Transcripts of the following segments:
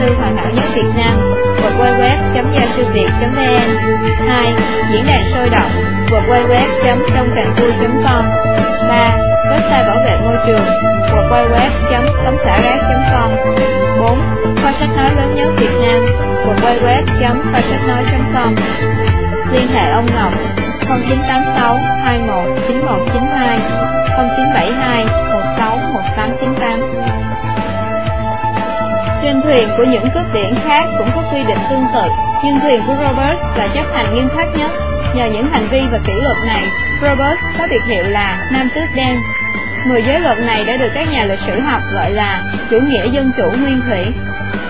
sư hoàn hảo nhất Việt Nam www.giasưviet.vn 2. Diễn đàn sôi động www.trongcànvui.com 3. Website bảo vệ môi trường www.tốngsảrác.com 4. Khoa sách nói lớn nhất Việt Nam www.kho-sách-nói.com Liên hệ ông Ngọc 0986 21 9192 0972 16 1898 trên thuyền của những cướp biển khác cũng có quy định tương tự, nhưng thuyền của Robert là chấp hành nghiêm khắc nhất. Nhờ những hành vi và kỷ luật này, Robert có biệt hiệu là Nam Tước Đen. Mười giới luật này đã được các nhà lịch sử học gọi là chủ nghĩa dân chủ nguyên thủy.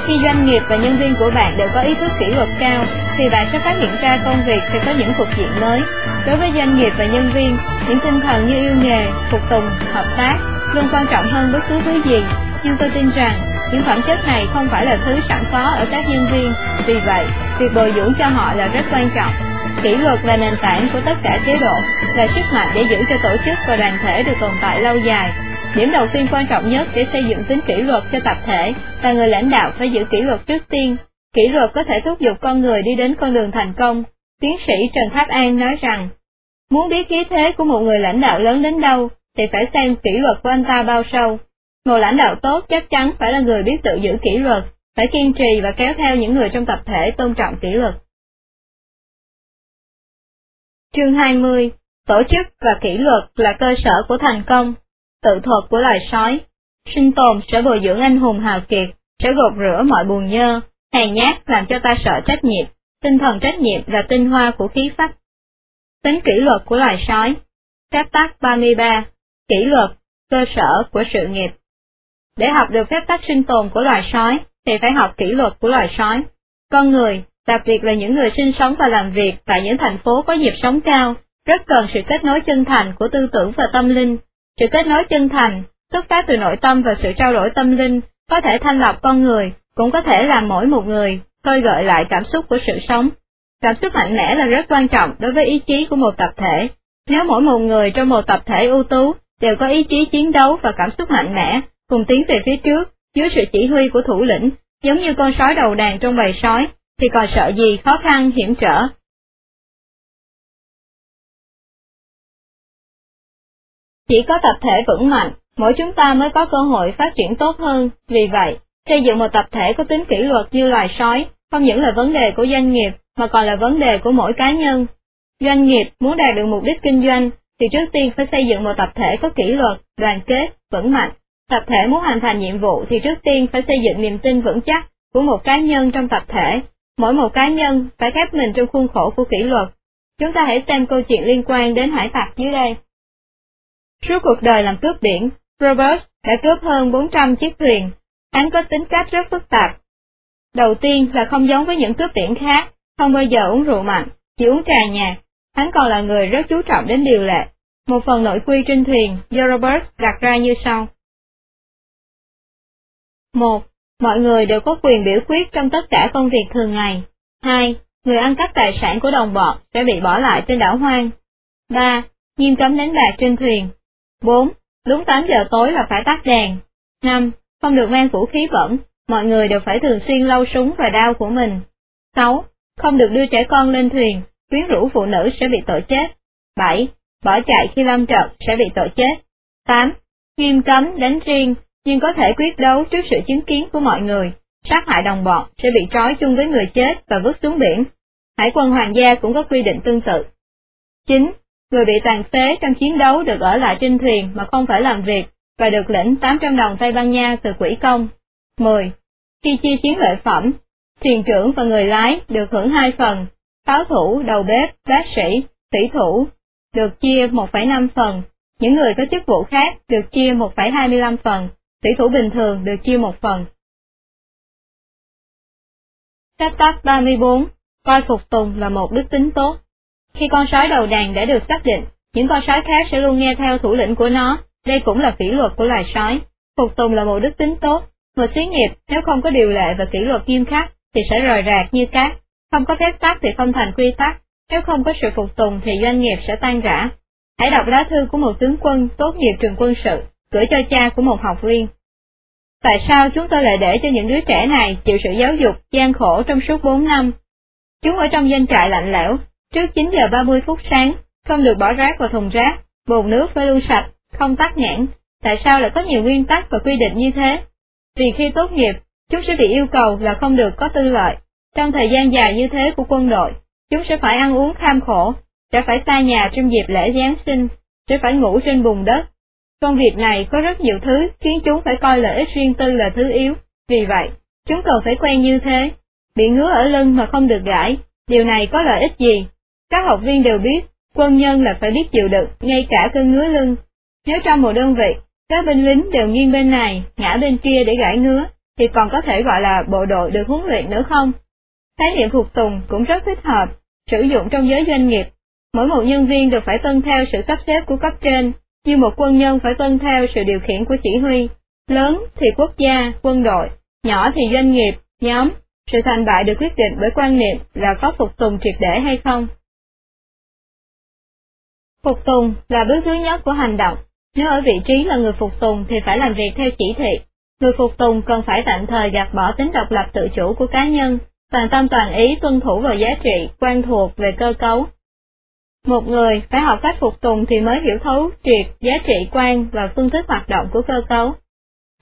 Khi doanh nghiệp và nhân viên của bạn đều có ý thức kỷ luật cao, thì bạn sẽ phát hiện ra công việc sẽ có những cục diện mới. Đối với doanh nghiệp và nhân viên, những tinh thần như yêu nghề, phục tùng, hợp tác luôn quan trọng hơn bất cứ thứ gì. Nhưng tôi tin rằng những phẩm chất này không phải là thứ sẵn có ở các nhân viên, vì vậy, việc bồi dưỡng cho họ là rất quan trọng. Kỷ luật là nền tảng của tất cả chế độ, là sức mạnh để giữ cho tổ chức và đoàn thể được tồn tại lâu dài. Điểm đầu tiên quan trọng nhất để xây dựng tính kỷ luật cho tập thể là người lãnh đạo phải giữ kỷ luật trước tiên. Kỷ luật có thể thúc giục con người đi đến con đường thành công. Tiến sĩ Trần Tháp An nói rằng, muốn biết khí thế của một người lãnh đạo lớn đến đâu, thì phải xem kỷ luật của anh ta bao sâu. Một lãnh đạo tốt chắc chắn phải là người biết tự giữ kỷ luật, phải kiên trì và kéo theo những người trong tập thể tôn trọng kỷ luật. Chương 20 Tổ chức và kỷ luật là cơ sở của thành công, tự thuật của loài sói. Sinh tồn sẽ bồi dưỡng anh hùng hào kiệt, sẽ gột rửa mọi buồn nhơ, hèn nhát làm cho ta sợ trách nhiệm, tinh thần trách nhiệm là tinh hoa của khí phách. Tính kỷ luật của loài sói Phép tắc 33 Kỷ luật, cơ sở của sự nghiệp để học được phép tắc sinh tồn của loài sói, thì phải học kỷ luật của loài sói. Con người, đặc biệt là những người sinh sống và làm việc tại những thành phố có nhịp sống cao, rất cần sự kết nối chân thành của tư tưởng và tâm linh. Sự kết nối chân thành, xuất phát từ nội tâm và sự trao đổi tâm linh, có thể thanh lọc con người, cũng có thể làm mỗi một người, khơi gợi lại cảm xúc của sự sống. Cảm xúc mạnh mẽ là rất quan trọng đối với ý chí của một tập thể. Nếu mỗi một người trong một tập thể ưu tú đều có ý chí chiến đấu và cảm xúc mạnh mẽ, cùng tiến về phía trước, dưới sự chỉ huy của thủ lĩnh, giống như con sói đầu đàn trong bầy sói, thì còn sợ gì khó khăn hiểm trở. Chỉ có tập thể vững mạnh, mỗi chúng ta mới có cơ hội phát triển tốt hơn, vì vậy, xây dựng một tập thể có tính kỷ luật như loài sói, không những là vấn đề của doanh nghiệp, mà còn là vấn đề của mỗi cá nhân. Doanh nghiệp muốn đạt được mục đích kinh doanh, thì trước tiên phải xây dựng một tập thể có kỷ luật, đoàn kết, vững mạnh. Tập thể muốn hoàn thành nhiệm vụ thì trước tiên phải xây dựng niềm tin vững chắc của một cá nhân trong tập thể. Mỗi một cá nhân phải khép mình trong khuôn khổ của kỷ luật. Chúng ta hãy xem câu chuyện liên quan đến hải tặc dưới đây. Suốt cuộc đời làm cướp biển, Robert đã cướp hơn 400 chiếc thuyền. Hắn có tính cách rất phức tạp. Đầu tiên là không giống với những cướp biển khác, không bao giờ uống rượu mạnh, chỉ uống trà nhạt. Hắn còn là người rất chú trọng đến điều lệ. Một phần nội quy trên thuyền do Robert đặt ra như sau. Một, Mọi người đều có quyền biểu quyết trong tất cả công việc thường ngày. Hai, Người ăn cắp tài sản của đồng bọn sẽ bị bỏ lại trên đảo hoang. Ba, Nghiêm cấm đánh bạc trên thuyền. Bốn, Đúng 8 giờ tối là phải tắt đèn. Năm, Không được mang vũ khí bẩn, mọi người đều phải thường xuyên lau súng và đao của mình. Sáu, Không được đưa trẻ con lên thuyền, quyến rũ phụ nữ sẽ bị tội chết. Bảy, Bỏ chạy khi lâm trận sẽ bị tội chết. Tám, Nghiêm cấm đánh riêng, nhưng có thể quyết đấu trước sự chứng kiến của mọi người, sát hại đồng bọn sẽ bị trói chung với người chết và vứt xuống biển. Hải quân hoàng gia cũng có quy định tương tự. 9. Người bị tàn phế trong chiến đấu được ở lại trên thuyền mà không phải làm việc và được lĩnh 800 đồng Tây Ban Nha từ quỹ công. 10. Khi chia chiến lợi phẩm, thuyền trưởng và người lái được hưởng hai phần, pháo thủ, đầu bếp, bác sĩ, thủy thủ được chia 1,5 phần, những người có chức vụ khác được chia 1,25 phần, Tỷ thủ bình thường được chia một phần. Phép tắc 34. Coi phục tùng là một đức tính tốt. Khi con sói đầu đàn đã được xác định, những con sói khác sẽ luôn nghe theo thủ lĩnh của nó, đây cũng là kỷ luật của loài sói. Phục tùng là một đức tính tốt, một xí nghiệp nếu không có điều lệ và kỷ luật nghiêm khắc thì sẽ rời rạc như cát, không có phép tắc thì không thành quy tắc, nếu không có sự phục tùng thì doanh nghiệp sẽ tan rã. Hãy đọc lá thư của một tướng quân tốt nghiệp trường quân sự, gửi cho cha của một học viên. Tại sao chúng tôi lại để cho những đứa trẻ này chịu sự giáo dục gian khổ trong suốt 4 năm? Chúng ở trong doanh trại lạnh lẽo, trước 9 giờ 30 phút sáng, không được bỏ rác vào thùng rác, bồn nước phải luôn sạch, không tắc nghẽn. Tại sao lại có nhiều nguyên tắc và quy định như thế? Vì khi tốt nghiệp, chúng sẽ bị yêu cầu là không được có tư lợi. Trong thời gian dài như thế của quân đội, chúng sẽ phải ăn uống kham khổ, sẽ phải xa nhà trong dịp lễ Giáng sinh, sẽ phải ngủ trên bùn đất. Công việc này có rất nhiều thứ khiến chúng phải coi lợi ích riêng tư là thứ yếu, vì vậy, chúng cần phải quen như thế. Bị ngứa ở lưng mà không được gãi, điều này có lợi ích gì? Các học viên đều biết, quân nhân là phải biết chịu đựng, ngay cả cơn ngứa lưng. Nếu trong một đơn vị, các binh lính đều nghiêng bên này, ngã bên kia để gãi ngứa, thì còn có thể gọi là bộ đội được huấn luyện nữa không? Khái niệm phục tùng cũng rất thích hợp, sử dụng trong giới doanh nghiệp. Mỗi một nhân viên đều phải tuân theo sự sắp xếp của cấp trên, như một quân nhân phải tuân theo sự điều khiển của chỉ huy. Lớn thì quốc gia, quân đội, nhỏ thì doanh nghiệp, nhóm. Sự thành bại được quyết định bởi quan niệm là có phục tùng triệt để hay không. Phục tùng là bước thứ nhất của hành động. Nếu ở vị trí là người phục tùng thì phải làm việc theo chỉ thị. Người phục tùng cần phải tạm thời gạt bỏ tính độc lập tự chủ của cá nhân, toàn tâm toàn ý tuân thủ vào giá trị, quan thuộc về cơ cấu. Một người phải học cách phục tùng thì mới hiểu thấu triệt giá trị quan và phương thức hoạt động của cơ cấu.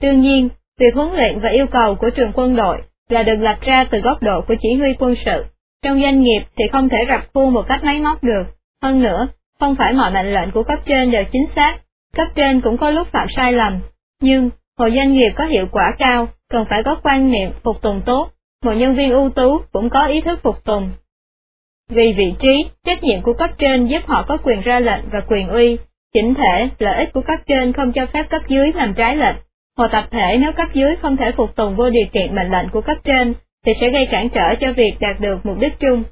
Đương nhiên, việc huấn luyện và yêu cầu của trường quân đội là được lập ra từ góc độ của chỉ huy quân sự. Trong doanh nghiệp thì không thể rập khuôn một cách máy móc được. Hơn nữa, không phải mọi mệnh lệnh của cấp trên đều chính xác, cấp trên cũng có lúc phạm sai lầm. Nhưng, một doanh nghiệp có hiệu quả cao, cần phải có quan niệm phục tùng tốt, một nhân viên ưu tú cũng có ý thức phục tùng. Vì vị trí, trách nhiệm của cấp trên giúp họ có quyền ra lệnh và quyền uy, chỉnh thể, lợi ích của cấp trên không cho phép cấp dưới làm trái lệnh. Một tập thể nếu cấp dưới không thể phục tùng vô điều kiện mệnh lệnh của cấp trên, thì sẽ gây cản trở cho việc đạt được mục đích chung.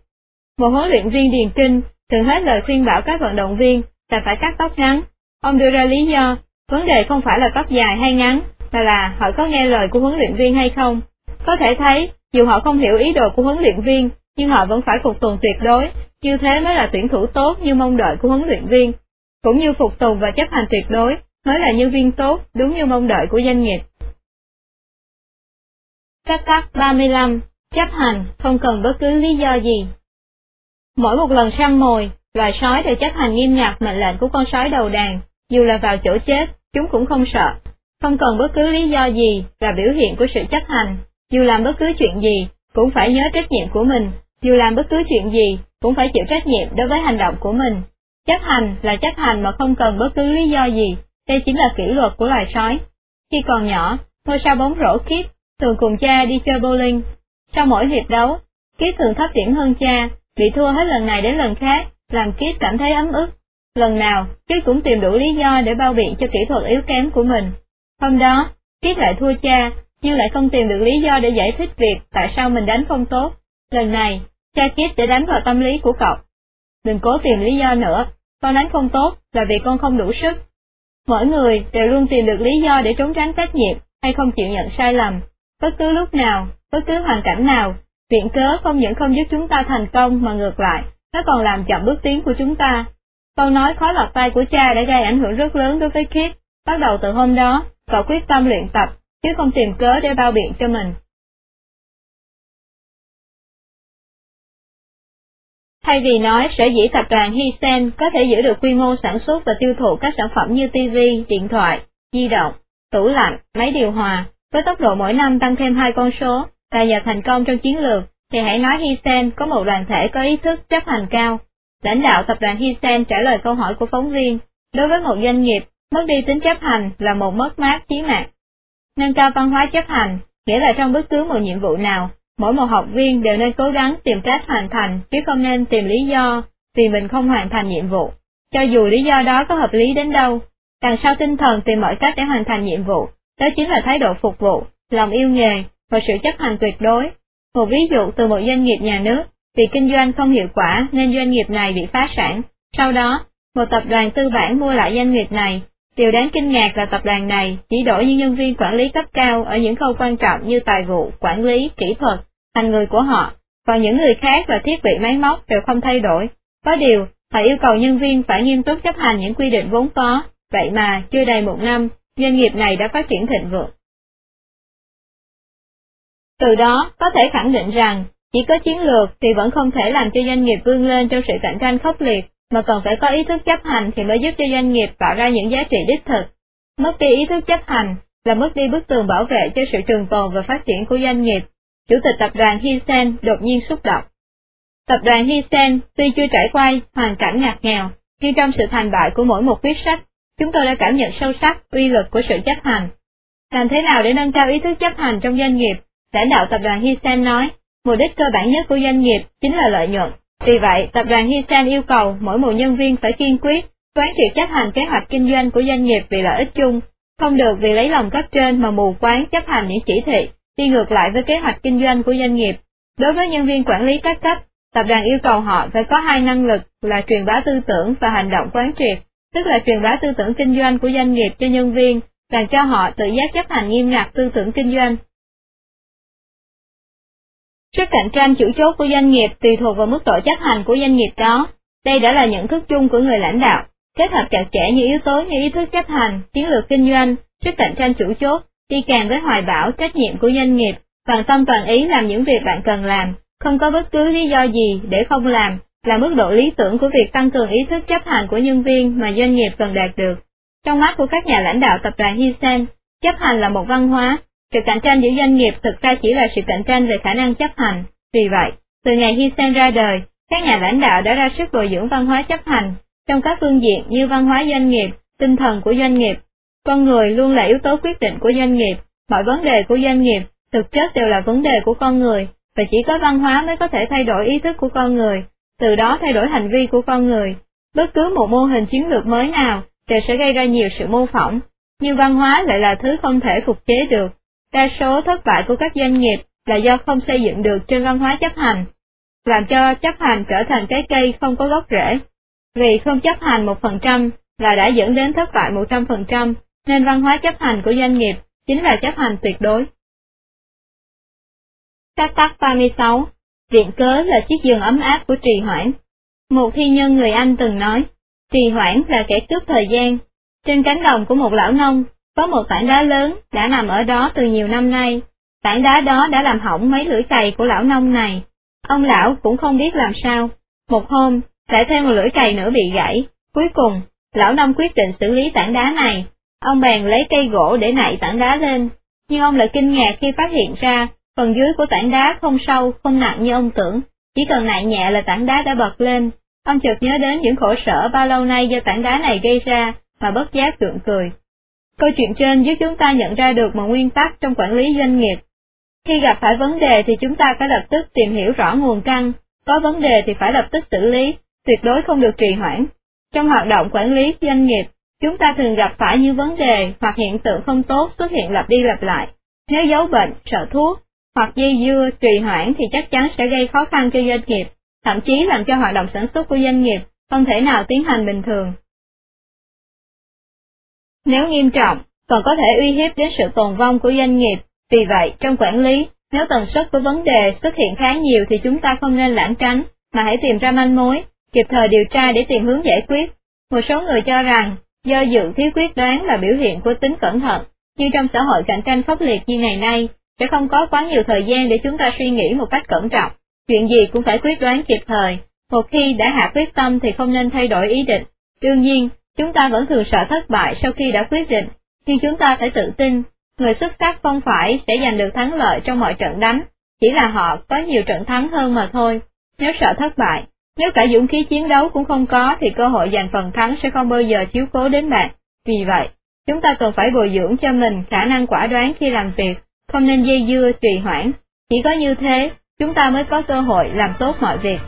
Một huấn luyện viên điền kinh thường hết lời khuyên bảo các vận động viên là phải cắt tóc ngắn. Ông đưa ra lý do, vấn đề không phải là tóc dài hay ngắn, mà là họ có nghe lời của huấn luyện viên hay không. Có thể thấy, dù họ không hiểu ý đồ của huấn luyện viên, nhưng họ vẫn phải phục tùng tuyệt đối, như thế mới là tuyển thủ tốt như mong đợi của huấn luyện viên, cũng như phục tùng và chấp hành tuyệt đối mới là nhân viên tốt đúng như mong đợi của doanh nghiệp. Phép tắc 35. Chấp hành, không cần bất cứ lý do gì. Mỗi một lần săn mồi, loài sói đều chấp hành nghiêm ngặt mệnh lệnh của con sói đầu đàn, dù là vào chỗ chết, chúng cũng không sợ. Không cần bất cứ lý do gì là biểu hiện của sự chấp hành, dù làm bất cứ chuyện gì, cũng phải nhớ trách nhiệm của mình, dù làm bất cứ chuyện gì, cũng phải chịu trách nhiệm đối với hành động của mình. Chấp hành là chấp hành mà không cần bất cứ lý do gì, đây chính là kỷ luật của loài sói. Khi còn nhỏ, ngôi sao bóng rổ kiếp thường cùng cha đi chơi bowling. Sau mỗi hiệp đấu, kiếp thường thấp điểm hơn cha, bị thua hết lần này đến lần khác, làm kiếp cảm thấy ấm ức. Lần nào, kiếp cũng tìm đủ lý do để bao biện cho kỹ thuật yếu kém của mình. Hôm đó, kiếp lại thua cha, nhưng lại không tìm được lý do để giải thích việc tại sao mình đánh không tốt. Lần này, cha Kit để đánh vào tâm lý của cậu. Đừng cố tìm lý do nữa, con đánh không tốt là vì con không đủ sức. Mỗi người đều luôn tìm được lý do để trốn tránh trách nhiệm hay không chịu nhận sai lầm. Bất cứ lúc nào, bất cứ hoàn cảnh nào, viện cớ không những không giúp chúng ta thành công mà ngược lại, nó còn làm chậm bước tiến của chúng ta. Câu nói khó lọt tay của cha đã gây ảnh hưởng rất lớn đối với Kit. Bắt đầu từ hôm đó, cậu quyết tâm luyện tập, chứ không tìm cớ để bao biện cho mình. Thay vì nói sở dĩ tập đoàn Hisen có thể giữ được quy mô sản xuất và tiêu thụ các sản phẩm như TV, điện thoại, di động, tủ lạnh, máy điều hòa, với tốc độ mỗi năm tăng thêm hai con số, và giờ thành công trong chiến lược, thì hãy nói Hisen có một đoàn thể có ý thức chấp hành cao. Lãnh đạo tập đoàn Hisen trả lời câu hỏi của phóng viên, đối với một doanh nghiệp, mất đi tính chấp hành là một mất mát chí mạng. Nâng cao văn hóa chấp hành, nghĩa là trong bất cứ một nhiệm vụ nào, mỗi một học viên đều nên cố gắng tìm cách hoàn thành chứ không nên tìm lý do vì mình không hoàn thành nhiệm vụ. Cho dù lý do đó có hợp lý đến đâu, đằng sau tinh thần tìm mọi cách để hoàn thành nhiệm vụ, đó chính là thái độ phục vụ, lòng yêu nghề và sự chấp hành tuyệt đối. Một ví dụ từ một doanh nghiệp nhà nước, vì kinh doanh không hiệu quả nên doanh nghiệp này bị phá sản. Sau đó, một tập đoàn tư bản mua lại doanh nghiệp này, Điều đáng kinh ngạc là tập đoàn này chỉ đổi những nhân viên quản lý cấp cao ở những khâu quan trọng như tài vụ, quản lý, kỹ thuật, thành người của họ, còn những người khác và thiết bị máy móc đều không thay đổi. Có điều, họ yêu cầu nhân viên phải nghiêm túc chấp hành những quy định vốn có, vậy mà chưa đầy một năm, doanh nghiệp này đã phát triển thịnh vượng. Từ đó, có thể khẳng định rằng, chỉ có chiến lược thì vẫn không thể làm cho doanh nghiệp vươn lên trong sự cạnh tranh khốc liệt, mà còn phải có ý thức chấp hành thì mới giúp cho doanh nghiệp tạo ra những giá trị đích thực. Mất đi ý thức chấp hành là mất đi bức tường bảo vệ cho sự trường tồn và phát triển của doanh nghiệp. Chủ tịch tập đoàn Hisen đột nhiên xúc động. Tập đoàn Hisen tuy chưa trải qua hoàn cảnh ngặt nghèo, nhưng trong sự thành bại của mỗi một quyết sách, chúng tôi đã cảm nhận sâu sắc uy lực của sự chấp hành. Làm thế nào để nâng cao ý thức chấp hành trong doanh nghiệp? Lãnh đạo tập đoàn Hisen nói, mục đích cơ bản nhất của doanh nghiệp chính là lợi nhuận. Vì vậy, tập đoàn Hisan yêu cầu mỗi một nhân viên phải kiên quyết, quán triệt chấp hành kế hoạch kinh doanh của doanh nghiệp vì lợi ích chung, không được vì lấy lòng cấp trên mà mù quáng chấp hành những chỉ thị, đi ngược lại với kế hoạch kinh doanh của doanh nghiệp. Đối với nhân viên quản lý các cấp, tập đoàn yêu cầu họ phải có hai năng lực là truyền bá tư tưởng và hành động quán triệt, tức là truyền bá tư tưởng kinh doanh của doanh nghiệp cho nhân viên, làm cho họ tự giác chấp hành nghiêm ngặt tư tưởng kinh doanh, Sức cạnh tranh chủ chốt của doanh nghiệp tùy thuộc vào mức độ chấp hành của doanh nghiệp đó. Đây đã là nhận thức chung của người lãnh đạo, kết hợp chặt chẽ những yếu tố như ý thức chấp hành, chiến lược kinh doanh, sức cạnh tranh chủ chốt, đi kèm với hoài bão trách nhiệm của doanh nghiệp, toàn tâm toàn ý làm những việc bạn cần làm, không có bất cứ lý do gì để không làm, là mức độ lý tưởng của việc tăng cường ý thức chấp hành của nhân viên mà doanh nghiệp cần đạt được. Trong mắt của các nhà lãnh đạo tập đoàn Hisen, chấp hành là một văn hóa, sự cạnh tranh giữa doanh nghiệp thực ra chỉ là sự cạnh tranh về khả năng chấp hành. Vì vậy, từ ngày Hisen ra đời, các nhà lãnh đạo đã ra sức bồi dưỡng văn hóa chấp hành, trong các phương diện như văn hóa doanh nghiệp, tinh thần của doanh nghiệp. Con người luôn là yếu tố quyết định của doanh nghiệp, mọi vấn đề của doanh nghiệp thực chất đều là vấn đề của con người, và chỉ có văn hóa mới có thể thay đổi ý thức của con người, từ đó thay đổi hành vi của con người. Bất cứ một mô hình chiến lược mới nào đều sẽ gây ra nhiều sự mô phỏng, nhưng văn hóa lại là thứ không thể phục chế được, Đa số thất bại của các doanh nghiệp là do không xây dựng được trên văn hóa chấp hành, làm cho chấp hành trở thành cái cây không có gốc rễ. Vì không chấp hành một phần trăm là đã dẫn đến thất bại một trăm phần trăm, nên văn hóa chấp hành của doanh nghiệp chính là chấp hành tuyệt đối. Các tắc 36 Viện cớ là chiếc giường ấm áp của trì hoãn. Một thi nhân người Anh từng nói, trì hoãn là kẻ cướp thời gian. Trên cánh đồng của một lão nông, có một tảng đá lớn đã nằm ở đó từ nhiều năm nay, tảng đá đó đã làm hỏng mấy lưỡi cày của lão nông này. Ông lão cũng không biết làm sao. Một hôm, lại thêm một lưỡi cày nữa bị gãy. Cuối cùng, lão nông quyết định xử lý tảng đá này. Ông bèn lấy cây gỗ để nạy tảng đá lên, nhưng ông lại kinh ngạc khi phát hiện ra, phần dưới của tảng đá không sâu, không nặng như ông tưởng, chỉ cần nạy nhẹ là tảng đá đã bật lên. Ông chợt nhớ đến những khổ sở bao lâu nay do tảng đá này gây ra, mà bất giác gượng cười. Câu chuyện trên giúp chúng ta nhận ra được một nguyên tắc trong quản lý doanh nghiệp. Khi gặp phải vấn đề thì chúng ta phải lập tức tìm hiểu rõ nguồn căn, có vấn đề thì phải lập tức xử lý, tuyệt đối không được trì hoãn. Trong hoạt động quản lý doanh nghiệp, chúng ta thường gặp phải những vấn đề hoặc hiện tượng không tốt xuất hiện lặp đi lặp lại. Nếu giấu bệnh, sợ thuốc, hoặc dây dưa, trì hoãn thì chắc chắn sẽ gây khó khăn cho doanh nghiệp, thậm chí làm cho hoạt động sản xuất của doanh nghiệp không thể nào tiến hành bình thường. Nếu nghiêm trọng, còn có thể uy hiếp đến sự tồn vong của doanh nghiệp. Vì vậy, trong quản lý, nếu tần suất của vấn đề xuất hiện khá nhiều thì chúng ta không nên lãng tránh, mà hãy tìm ra manh mối, kịp thời điều tra để tìm hướng giải quyết. Một số người cho rằng, do dự thiếu quyết đoán là biểu hiện của tính cẩn thận, nhưng trong xã hội cạnh tranh khốc liệt như ngày nay, sẽ không có quá nhiều thời gian để chúng ta suy nghĩ một cách cẩn trọng. Chuyện gì cũng phải quyết đoán kịp thời, một khi đã hạ quyết tâm thì không nên thay đổi ý định. Đương nhiên, Chúng ta vẫn thường sợ thất bại sau khi đã quyết định, nhưng chúng ta phải tự tin, người xuất sắc không phải sẽ giành được thắng lợi trong mọi trận đánh, chỉ là họ có nhiều trận thắng hơn mà thôi. Nếu sợ thất bại, nếu cả dũng khí chiến đấu cũng không có thì cơ hội giành phần thắng sẽ không bao giờ chiếu cố đến bạn. Vì vậy, chúng ta cần phải bồi dưỡng cho mình khả năng quả đoán khi làm việc, không nên dây dưa trì hoãn. Chỉ có như thế, chúng ta mới có cơ hội làm tốt mọi việc.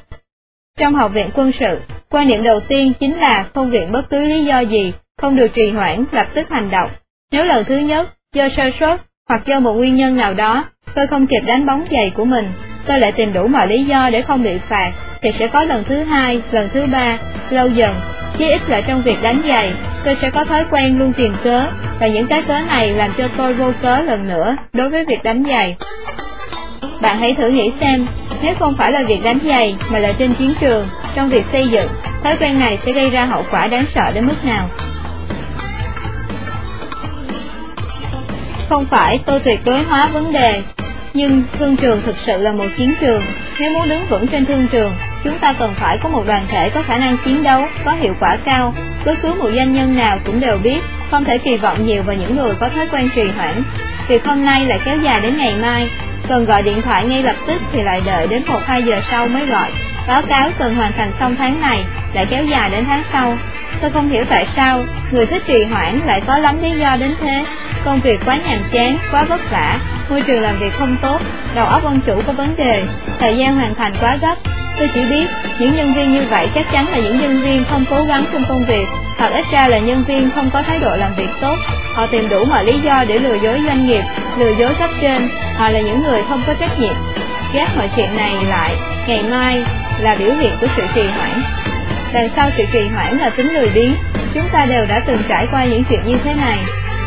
Trong học viện quân sự, quan niệm đầu tiên chính là không viện bất cứ lý do gì, không được trì hoãn, lập tức hành động. Nếu lần thứ nhất, do sơ suất, hoặc do một nguyên nhân nào đó, tôi không kịp đánh bóng giày của mình, tôi lại tìm đủ mọi lý do để không bị phạt, thì sẽ có lần thứ hai, lần thứ ba, lâu dần, chí ít là trong việc đánh giày, tôi sẽ có thói quen luôn tìm cớ, và những cái cớ này làm cho tôi vô cớ lần nữa đối với việc đánh giày. Bạn hãy thử nghĩ xem, nếu không phải là việc đánh giày mà là trên chiến trường, trong việc xây dựng, thói quen này sẽ gây ra hậu quả đáng sợ đến mức nào. Không phải tôi tuyệt đối hóa vấn đề, nhưng thương trường thực sự là một chiến trường. Nếu muốn đứng vững trên thương trường, chúng ta cần phải có một đoàn thể có khả năng chiến đấu, có hiệu quả cao. Bất cứ một doanh nhân nào cũng đều biết, không thể kỳ vọng nhiều vào những người có thói quen trì hoãn. Việc hôm nay lại kéo dài đến ngày mai, cần gọi điện thoại ngay lập tức thì lại đợi đến 1-2 giờ sau mới gọi. Báo cáo cần hoàn thành xong tháng này, lại kéo dài đến tháng sau. Tôi không hiểu tại sao, người thích trì hoãn lại có lắm lý do đến thế. Công việc quá nhàm chán, quá vất vả, môi trường làm việc không tốt, đầu óc ông chủ có vấn đề, thời gian hoàn thành quá gấp. Tôi chỉ biết, những nhân viên như vậy chắc chắn là những nhân viên không cố gắng trong công việc, hoặc ít ra là nhân viên không có thái độ làm việc tốt. Họ tìm đủ mọi lý do để lừa dối doanh nghiệp, lừa dối cấp trên, họ là những người không có trách nhiệm. Gác mọi chuyện này lại, ngày mai là biểu hiện của sự trì hoãn. Đằng sau sự trì hoãn là tính lười biếng, chúng ta đều đã từng trải qua những chuyện như thế này.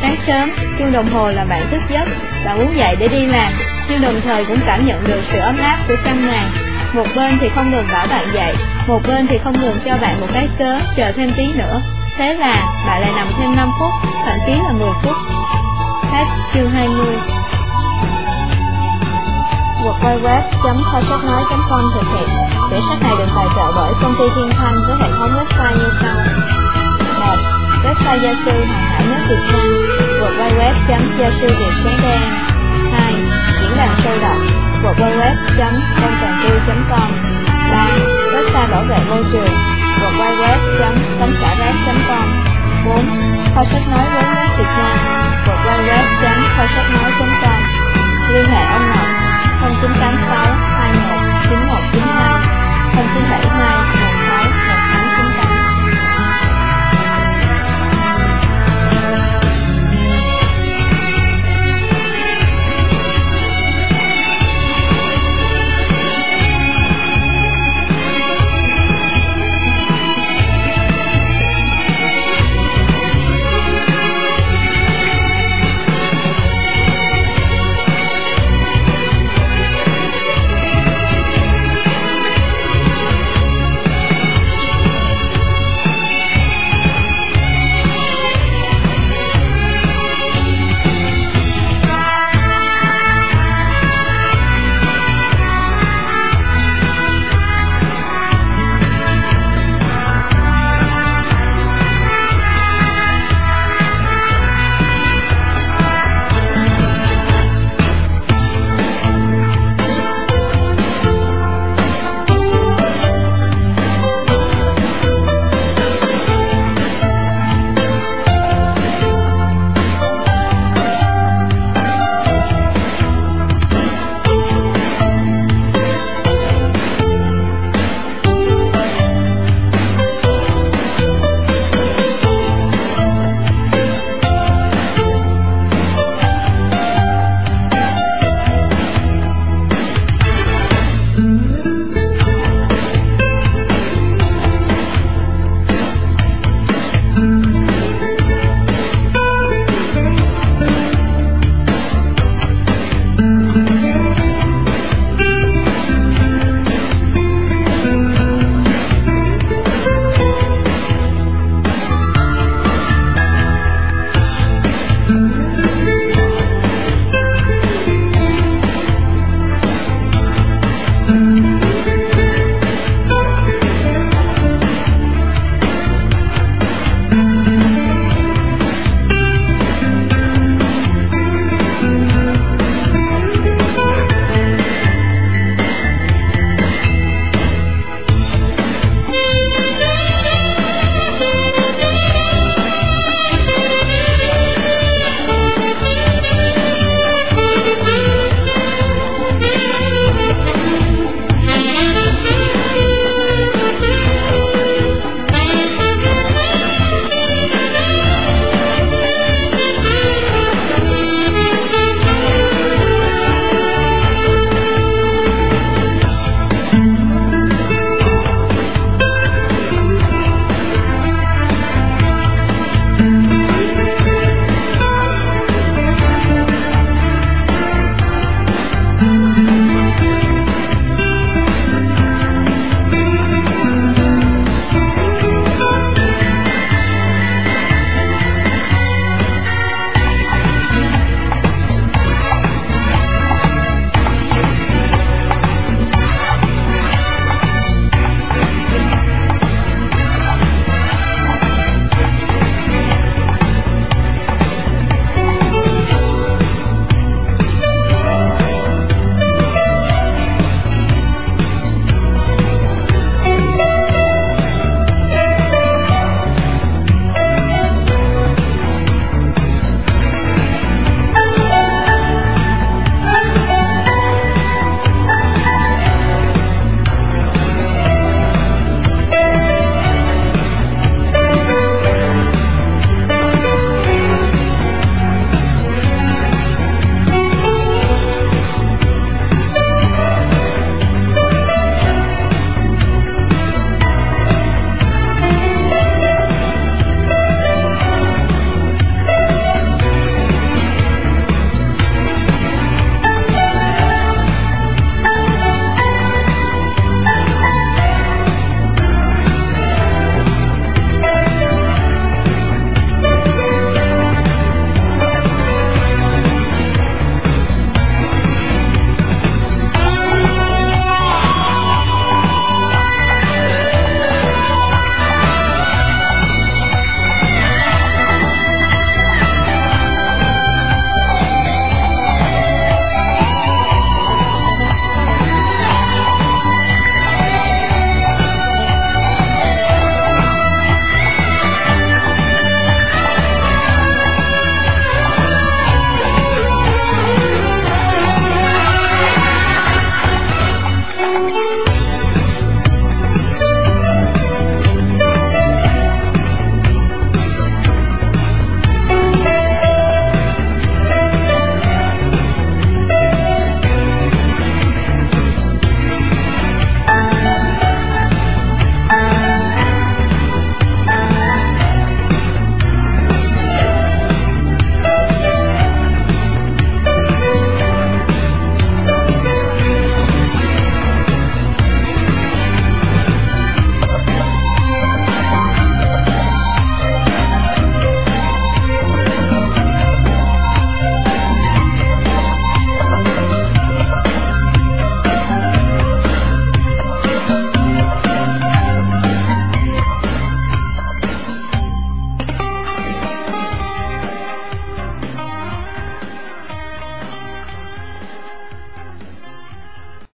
Sáng sớm, chuông đồng hồ là bạn thức giấc, bạn muốn dậy để đi làm, nhưng đồng thời cũng cảm nhận được sự ấm áp của chăn ngày Một bên thì không ngừng bảo bạn dậy, một bên thì không ngừng cho bạn một cái cớ chờ thêm tí nữa. Thế là bạn lại nằm thêm 5 phút, thậm chí là 10 phút. Hết chương 20 website khoa sách nói com thực hiện. để sách này được tài trợ bởi công ty Thiên Thanh với hệ thống website như sau. một, Website gia sư hàng hải nhất Việt Nam www.giasuviet.vn hai, Diễn đàn sôi động www.công.com ba, Website bảo vệ môi trường www.tấmxãrác.com bốn Kho sách nói với nước Việt Nam www.kho sách nói.com Liên hệ ông Ngọc 986 21 9192 Thông tin 72